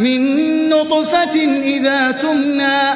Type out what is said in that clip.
مِن نُّطْفَةٍ إِذَا تُمْنَىٰ